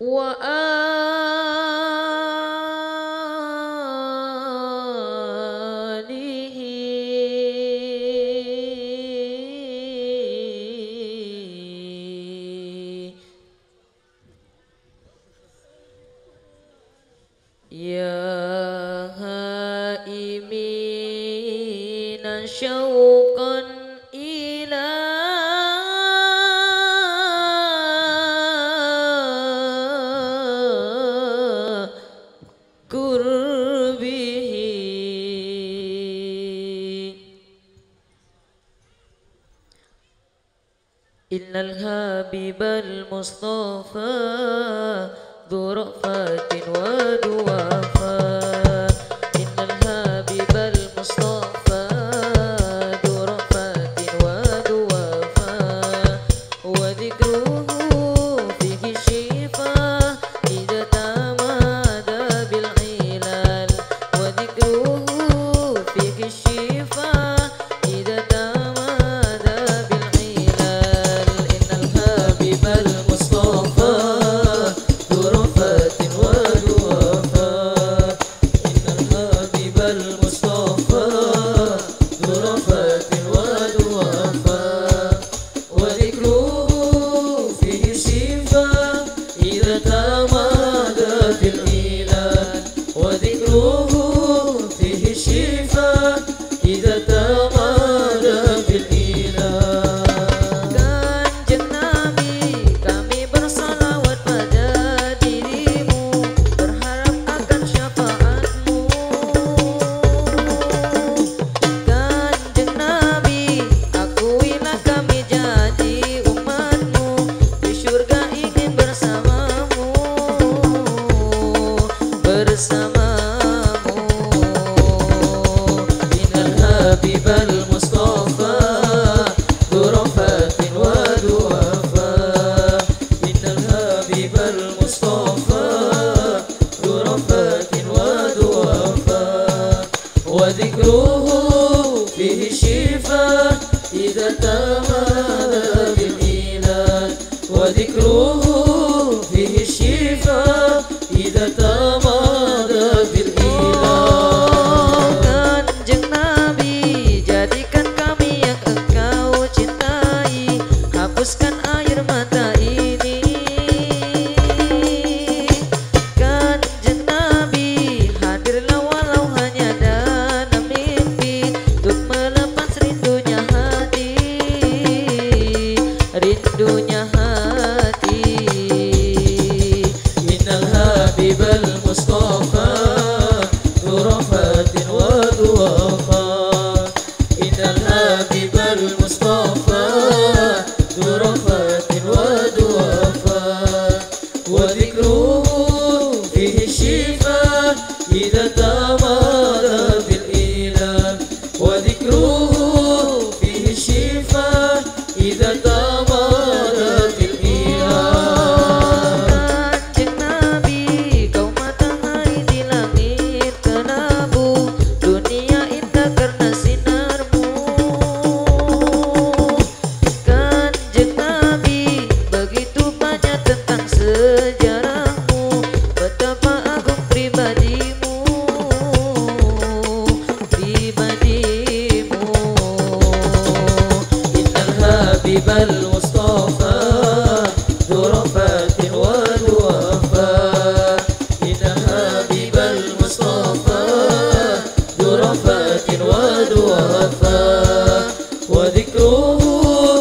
وأ يا هائمين شوقا إلى قربه. إلا الحبيب المصطفى ذو رأفة ونوافة 是怎么？حبيب المصطفى ذو رفات وذو وفا إن الحبيب المصطفى ذو رفات وذو وذكره فيه الشفاء إذا تمادى بالإيمان. وذكره Happy birthday. povo.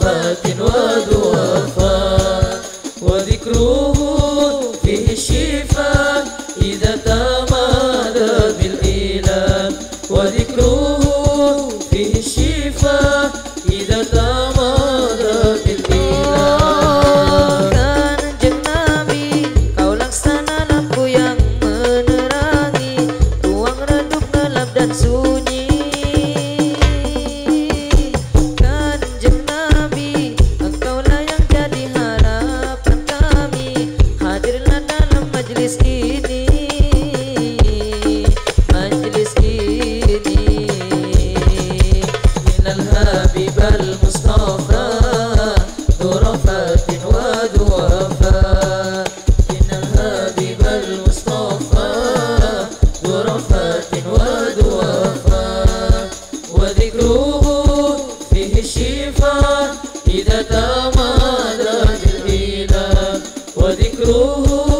محبة وذوق تمادى بالإله وذكره